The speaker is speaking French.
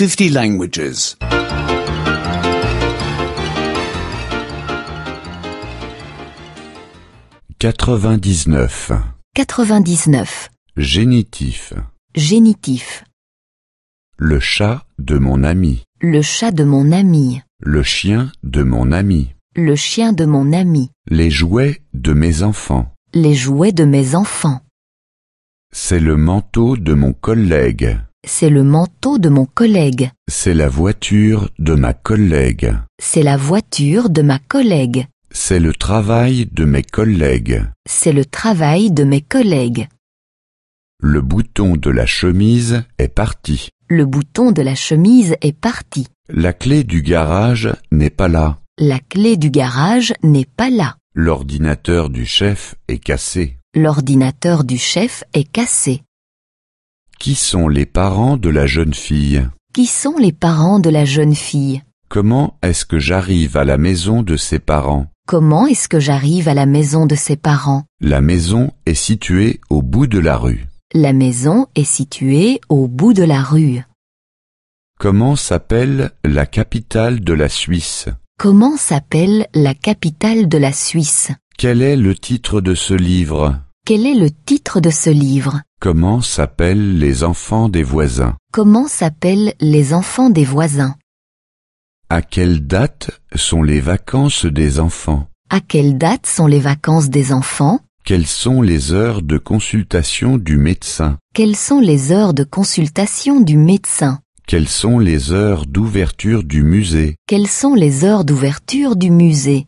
50 languages. 99. 99. Génitif. Génitif. Le chat de mon ami. Le chat de mon ami. Le chien de mon ami. Le chien de mon ami. Les jouets de mes enfants. Les jouets de mes enfants. C'est le manteau de mon collègue. C'est le manteau de mon collègue. C'est la voiture de ma collègue. C'est la voiture de ma collègue. C'est le travail de mes collègues. C'est le travail de mes collègues. Le bouton de la chemise est parti. Le bouton de la chemise est parti. La clé du garage n'est pas là. La clé du garage n'est pas là. L'ordinateur du chef est cassé. L'ordinateur du chef est cassé. Qui sont les parents de la jeune fille? Qui sont les parents de la jeune fille? Comment est-ce que j'arrive à la maison de ses parents? Comment est-ce que j'arrive à la maison de ses parents? La maison est située au bout de la rue. La maison est située au bout de la rue. Comment s'appelle la capitale de la Suisse? Comment s'appelle la capitale de la Suisse? Quel est le titre de ce livre? Quel est le titre de ce livre? Comment s'appellent les enfants des voisins? Comment s'appellent les enfants des voisins? À quelle date sont les vacances des enfants? À quelle date sont les vacances des enfants? Quelles sont les heures de consultation du médecin? Quelles sont les heures de consultation du médecin? Quelles sont les heures d'ouverture du musée? Quelles sont les heures d'ouverture du musée?